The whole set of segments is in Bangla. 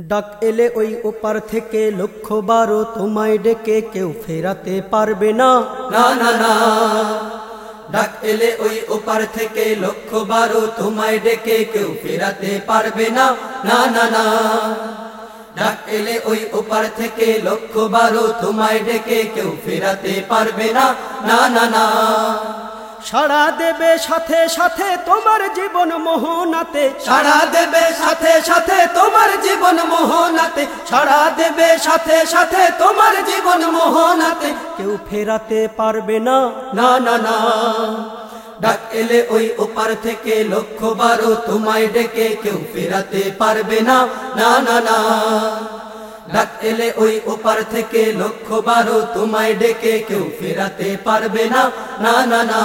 ডাক এলে ওই ওপার থেকে লক্ষ বারো, তোমায় ডেকে কেউ ফেরাতে পারবে না। না না না। ডাক এলে ওই ওপার থেকে লক্ষ বারো, তোমায় ডেকে কেউ ফেরাতে পারবে না। না না না। ডাক এলে ওই ওপার থেকে লক্ষ বারো, তোমায় ডেকে কেউ ফেরাতে পারবে না। না না না। সাড়া দেবে সাথে সাথে তোমার জীবন মোহনাতে। সারা দেবে সাথে সাথে তোমার জীবন মোহনাতে। সারা দেবে সাথে সাথে তোমার জীবন মোহনাতে। কেউ ফেরাতে পারবে না। না না না। ডাক এলে ওই ওপার থেকে লক্ষ বারো তোমায় ডেকে কেউ ফেরাতে পারবে না। না না না। ডাক এলে ওই ওপার থেকে লক্ষ বারো তোমায় ডেকে কেউ ফেরাতে পারবে না। না না না।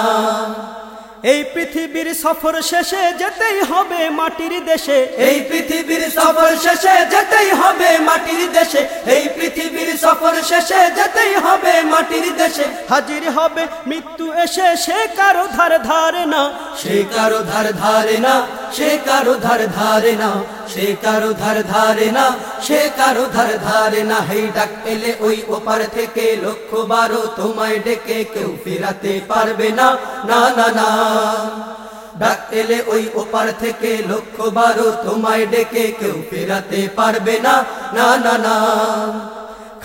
এই পৃথিবীর সফর শেষে যেতেই হবে মাটির দেশে। এই পৃথিবীর সফর শেষে যেতেই হবে মাটির দেশে। এই পৃথিবীর সফর শেষে যেতেই হবে মাটির দেশে। হাজির হবে মৃত্যু এসে সে কারও ধার ধারে না। সে কারও ধার ধারে না। সে কারও ধার ধারে না, সে কারও ধার ধারে না, সে কারও ধার ধারে না। হেই ডাক এলে ওই ওপার থেকে লক্ষ বারো, তোমায় ডেকে কেউ ফেরাতে পারবে না। না না না। ডাক এলে ওই ওপার থেকে লক্ষ বারো, তোমায় ডেকে কেউ ফেরাতে পারবে না। না না না।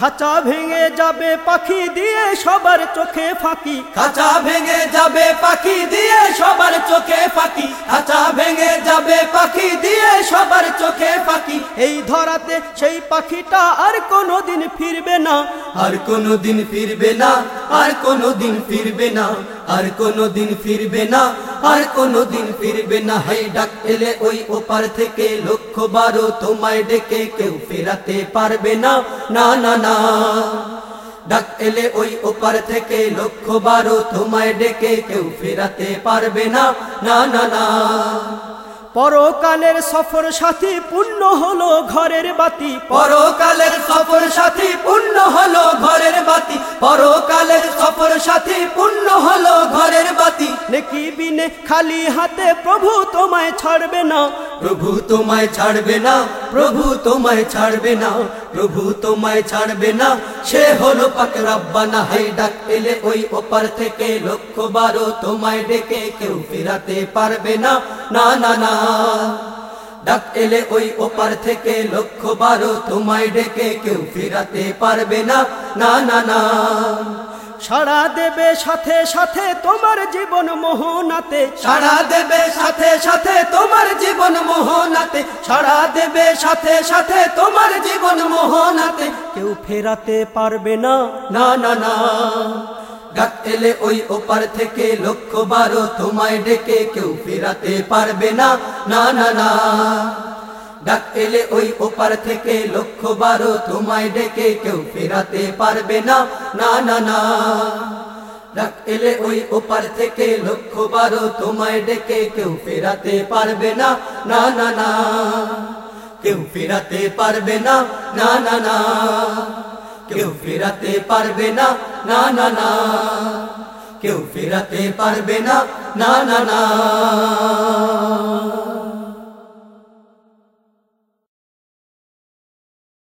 খাঁচা ভেঙে যাবে পাখি দিয়ে সবার চোখে ফাঁকি। খাঁচা ভেঙে যাবে পাখি দিয়ে সবার চোখে ফাঁকি। খাঁচা ভেঙে যাবে পাখি দিয়ে সবার চোখে ফাঁকি। এই ধরাতে সেই পাখিটা আর কোনো দিন ফিরবে না। আর কোনো দিন ফিরবে না আর কোনো দিন ফিরবে না। আর কোনো দিন ফিরবে না, আর কোনো দিন ফিরবে না। হাই ডাক এলে ওই ওপার থেকে লক্ষ বারো, তোমায় ডেকে কেউ ফেরাতে পারবে না। না না না। ডাক এলে ওই ওপার থেকে লক্ষ বারো, তোমায় ডেকে কেউ ফেরাতে পারবে না। না না না। পরকালের সফর সাথী পূর্ণ হলো ঘরের বাতি। পরকালের সফর সাথী পূর্ণ হলো ঘরের বাতি। পরকালের সফর সাথী পূর্ণ হলো ঘরের বাতি। নেকি বিনে খালি হাতে প্রভু তোমায় ছাড়বে না। প্রভু তোমায় ছাড়বে না, প্রভু তোমায় ছাড়বে না, প্রভু তোমায় ছাড়বে না। সে হলো পাক হাই ডাক এলে ওই ওপার থেকে লক্ষ বারো তোমায় ডেকে কেউ ফেরাতে পারবে না। না না না। ডাক এলে ওই ওপার থেকে লক্ষ বারো তোমায় ডেকে কেউ ফেরাতে পারবে না। না না না। সাড়া দেবে সাথে সাথে তোমার জীবন মোহনাতে। সাড়া দেবে সাথে সাথে তোমার জীবন মোহনাতে। সাড়া দেবে সাথে সাথে তোমার জীবন মোহনাতে। কেউ ফেরাতে পারবে না। না না না। ডাক এলে ওই ওপার থেকে লক্ষ বারো তোমায় ডেকে কেউ ফেরাতে পারবে না। না না না। ডাক এলে ওই ওপার থেকে লক্ষ বারো, তোমায় ডেকে কেউ ফেরাতে পারবে না। না না না। ডাক এলে ওই ওপার থেকে লক্ষ বারো, তোমায় ডেকে কেউ ফেরাতে পারবে না। না না না। কেউ ফেরাতে পারবে না। না না না। কেউ ফেরাতে পারবে না। না না না। কেউ ফেরাতে পারবে না। না না না।